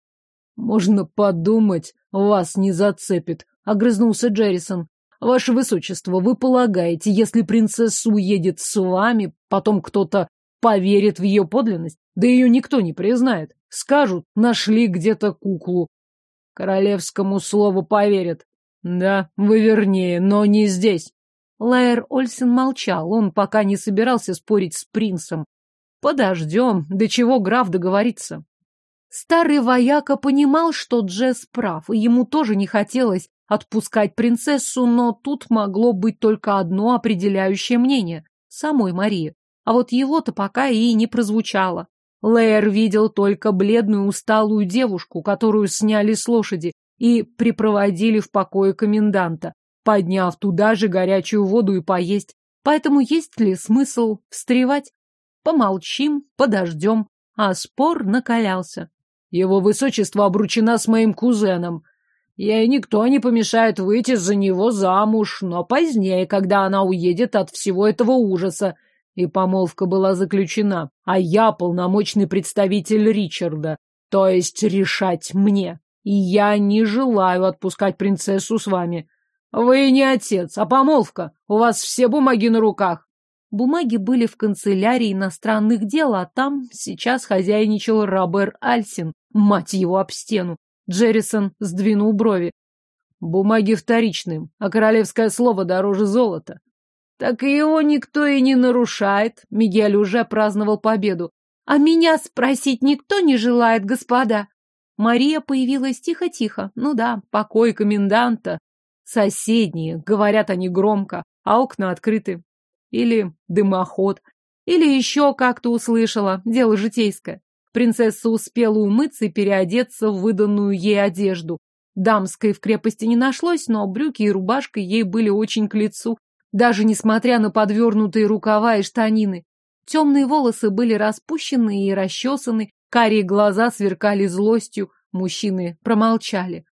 Можно подумать, вас не зацепит, огрызнулся Джеррисон. Ваше высочество, вы полагаете, если принцесса уедет с вами, потом кто-то поверит в ее подлинность? Да ее никто не признает. Скажут, нашли где-то куклу. Королевскому слову поверят. Да, вы вернее, но не здесь. Лайер Ольсен молчал, он пока не собирался спорить с принцем. Подождем, до чего граф договорится. Старый вояка понимал, что Джесс прав, и ему тоже не хотелось отпускать принцессу, но тут могло быть только одно определяющее мнение — самой Марии. А вот его-то пока и не прозвучало. Лэйр видел только бледную усталую девушку, которую сняли с лошади и припроводили в покое коменданта, подняв туда же горячую воду и поесть. Поэтому есть ли смысл встревать? Помолчим, подождем. А спор накалялся. Его высочество обручена с моим кузеном. Ей никто не помешает выйти за него замуж, но позднее, когда она уедет от всего этого ужаса и помолвка была заключена, а я полномочный представитель Ричарда, то есть решать мне. И я не желаю отпускать принцессу с вами. Вы не отец, а помолвка. У вас все бумаги на руках. Бумаги были в канцелярии иностранных дел, а там сейчас хозяйничал Робер Альсин, мать его об стену. Джеррисон сдвинул брови. Бумаги вторичные, а королевское слово дороже золота. Так его никто и не нарушает. Мигель уже праздновал победу. А меня спросить никто не желает, господа. Мария появилась тихо-тихо. Ну да, покой коменданта. Соседние, говорят они громко, а окна открыты. Или дымоход. Или еще как-то услышала. Дело житейское. Принцесса успела умыться и переодеться в выданную ей одежду. Дамской в крепости не нашлось, но брюки и рубашка ей были очень к лицу, даже несмотря на подвернутые рукава и штанины. Темные волосы были распущены и расчесаны, карие глаза сверкали злостью, мужчины промолчали.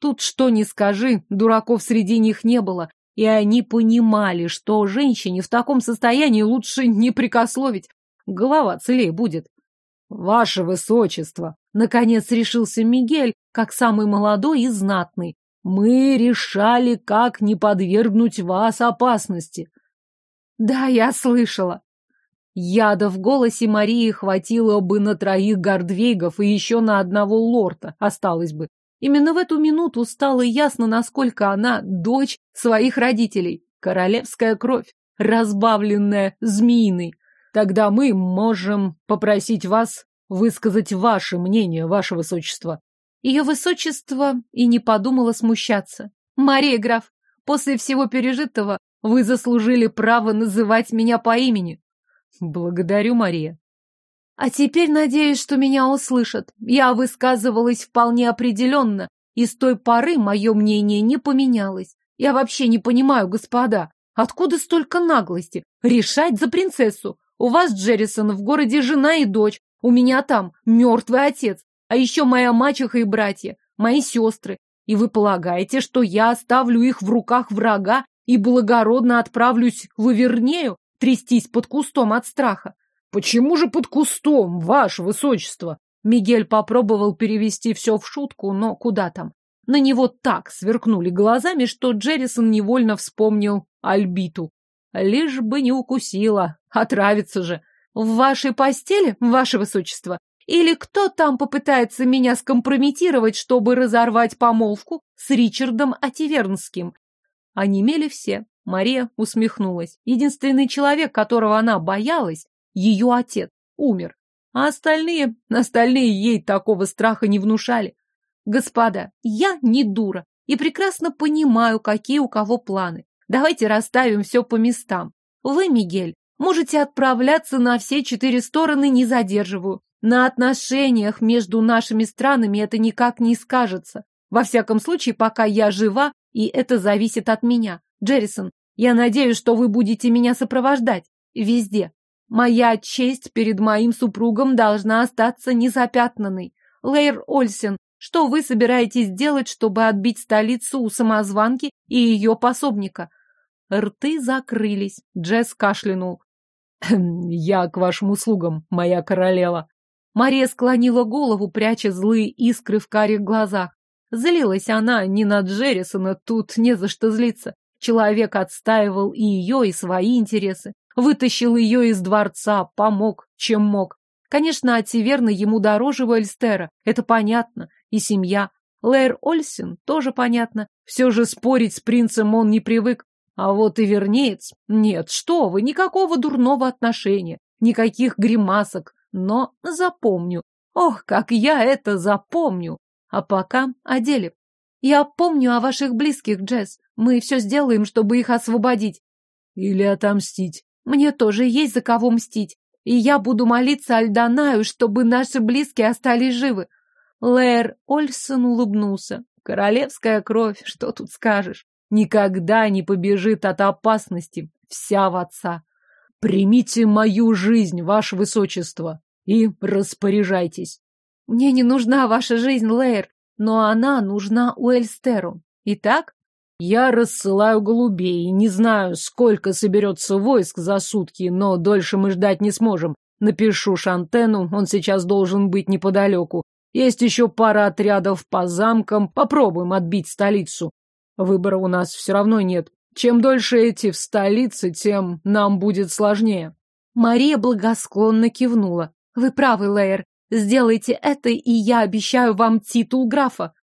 Тут что ни скажи, дураков среди них не было, и они понимали, что женщине в таком состоянии лучше не прикословить, голова целее будет. «Ваше высочество!» — наконец решился Мигель, как самый молодой и знатный. «Мы решали, как не подвергнуть вас опасности». «Да, я слышала». Яда в голосе Марии хватило бы на троих гордвейгов и еще на одного лорда осталось бы. Именно в эту минуту стало ясно, насколько она дочь своих родителей. Королевская кровь, разбавленная змеиной. Тогда мы можем попросить вас высказать ваше мнение, ваше высочество. Ее высочество и не подумала смущаться. Мария граф, после всего пережитого вы заслужили право называть меня по имени. Благодарю, Мария. А теперь надеюсь, что меня услышат. Я высказывалась вполне определенно, и с той поры мое мнение не поменялось. Я вообще не понимаю, господа, откуда столько наглости решать за принцессу? У вас, Джеррисон, в городе жена и дочь, у меня там мертвый отец, а еще моя мачеха и братья, мои сестры. И вы полагаете, что я оставлю их в руках врага и благородно отправлюсь в Ивернею трястись под кустом от страха? Почему же под кустом, ваше высочество? Мигель попробовал перевести все в шутку, но куда там? На него так сверкнули глазами, что Джеррисон невольно вспомнил Альбиту. Лишь бы не укусила, отравится же. В вашей постели, ваше высочество? Или кто там попытается меня скомпрометировать, чтобы разорвать помолвку с Ричардом Ативернским? Онемели все. Мария усмехнулась. Единственный человек, которого она боялась, ее отец, умер. А остальные, остальные ей такого страха не внушали. Господа, я не дура и прекрасно понимаю, какие у кого планы. Давайте расставим все по местам. Вы, Мигель, можете отправляться на все четыре стороны, не задерживаю. На отношениях между нашими странами это никак не скажется. Во всяком случае, пока я жива, и это зависит от меня. Джеррисон, я надеюсь, что вы будете меня сопровождать. Везде. Моя честь перед моим супругом должна остаться незапятнанной. Лейр Ольсен, что вы собираетесь делать, чтобы отбить столицу у самозванки и ее пособника? Рты закрылись. Джесс кашлянул. «Я к вашим услугам, моя королева». Мария склонила голову, пряча злые искры в карих глазах. Злилась она не на Джеррисона, тут не за что злиться. Человек отстаивал и ее, и свои интересы. Вытащил ее из дворца, помог, чем мог. Конечно, Ативерна ему дороже Вальстера, это понятно, и семья. Лэр Ольсен тоже понятно. Все же спорить с принцем он не привык. А вот и вернеец. Нет, что вы, никакого дурного отношения, никаких гримасок. Но запомню. Ох, как я это запомню. А пока о деле. Я помню о ваших близких, Джесс. Мы все сделаем, чтобы их освободить. Или отомстить. Мне тоже есть за кого мстить. И я буду молиться Альданаю, чтобы наши близкие остались живы. Лэр Ольсон улыбнулся. Королевская кровь, что тут скажешь никогда не побежит от опасности, вся в отца. Примите мою жизнь, ваше высочество, и распоряжайтесь. Мне не нужна ваша жизнь, Лейр, но она нужна Уэльстеру. Итак, я рассылаю голубей, не знаю, сколько соберется войск за сутки, но дольше мы ждать не сможем. Напишу Шантену, он сейчас должен быть неподалеку. Есть еще пара отрядов по замкам, попробуем отбить столицу. Выбора у нас все равно нет. Чем дольше эти в столице, тем нам будет сложнее. Мария благосклонно кивнула. Вы правы, Лейер. Сделайте это, и я обещаю вам титул графа.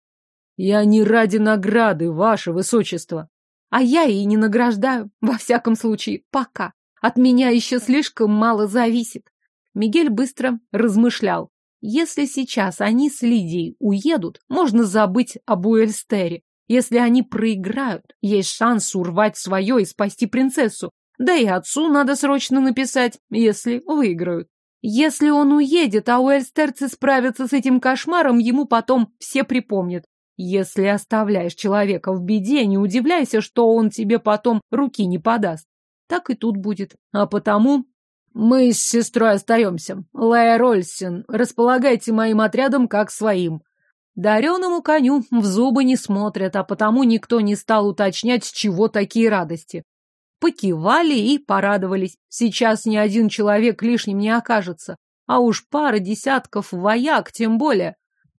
Я не ради награды, ваше высочество. А я и не награждаю, во всяком случае, пока. От меня еще слишком мало зависит. Мигель быстро размышлял. Если сейчас они с Лидией уедут, можно забыть об Уэльстере. Если они проиграют, есть шанс урвать свое и спасти принцессу. Да и отцу надо срочно написать, если выиграют. Если он уедет, а уэльстерцы справятся с этим кошмаром, ему потом все припомнят. Если оставляешь человека в беде, не удивляйся, что он тебе потом руки не подаст. Так и тут будет. А потому мы с сестрой остаемся. Лая Рольсин, располагайте моим отрядом как своим. Дареному коню в зубы не смотрят, а потому никто не стал уточнять, с чего такие радости. Покивали и порадовались. Сейчас ни один человек лишним не окажется, а уж пара десятков вояк тем более.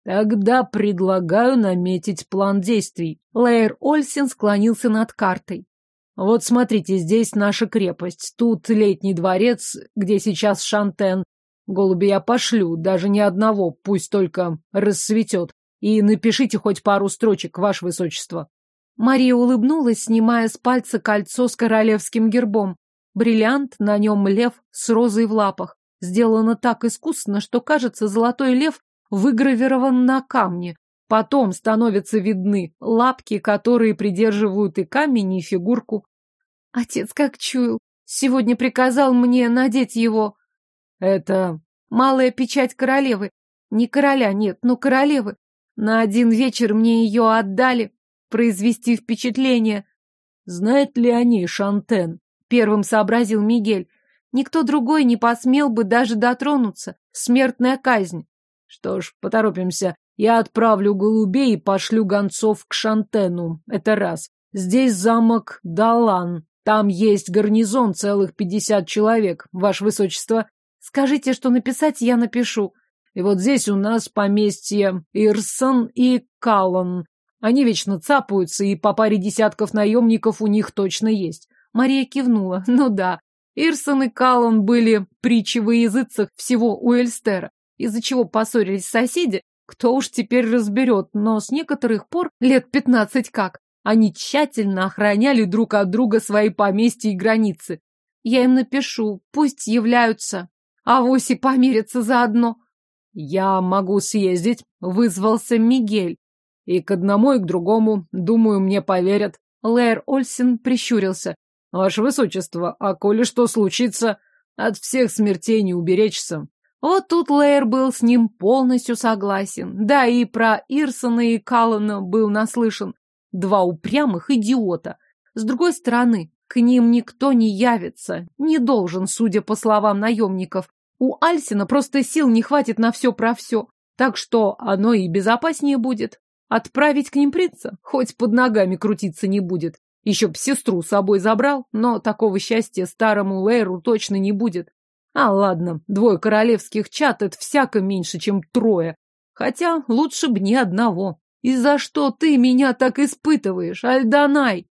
Тогда предлагаю наметить план действий. Лейер Ольсин склонился над картой. Вот смотрите, здесь наша крепость, тут летний дворец, где сейчас Шантен. Голуби я пошлю, даже ни одного, пусть только рассветет. И напишите хоть пару строчек, ваше высочество. Мария улыбнулась, снимая с пальца кольцо с королевским гербом. Бриллиант, на нем лев с розой в лапах. Сделано так искусно, что, кажется, золотой лев выгравирован на камне. Потом становятся видны лапки, которые придерживают и камень, и фигурку. Отец как чуял. Сегодня приказал мне надеть его. Это малая печать королевы. Не короля, нет, но королевы. На один вечер мне ее отдали, произвести впечатление. Знает ли о ней Шантен? Первым сообразил Мигель. Никто другой не посмел бы даже дотронуться. Смертная казнь. Что ж, поторопимся. Я отправлю голубей и пошлю гонцов к Шантену. Это раз. Здесь замок Далан. Там есть гарнизон целых пятьдесят человек, ваше высочество. Скажите, что написать я напишу. И вот здесь у нас поместье Ирсон и Каллан. Они вечно цапаются, и по паре десятков наемников у них точно есть. Мария кивнула. Ну да, Ирсон и Каллан были притчи во языцах всего Уэльстера, из-за чего поссорились соседи, кто уж теперь разберет, но с некоторых пор, лет пятнадцать как, они тщательно охраняли друг от друга свои поместья и границы. Я им напишу, пусть являются, а вось и помирятся заодно. «Я могу съездить», — вызвался Мигель. «И к одному, и к другому, думаю, мне поверят». Лэр Ольсен прищурился. «Ваше высочество, а коли что случится, от всех смертей не уберечься». Вот тут Лэйр был с ним полностью согласен. Да, и про Ирсона и Каллана был наслышан. Два упрямых идиота. С другой стороны, к ним никто не явится, не должен, судя по словам наемников. У Альсина просто сил не хватит на все про все, так что оно и безопаснее будет. Отправить к ним принца, хоть под ногами крутиться не будет. Еще б сестру с собой забрал, но такого счастья старому Лейру точно не будет. А ладно, двое королевских чат — это всяко меньше, чем трое. Хотя лучше б ни одного. И за что ты меня так испытываешь, Альданай?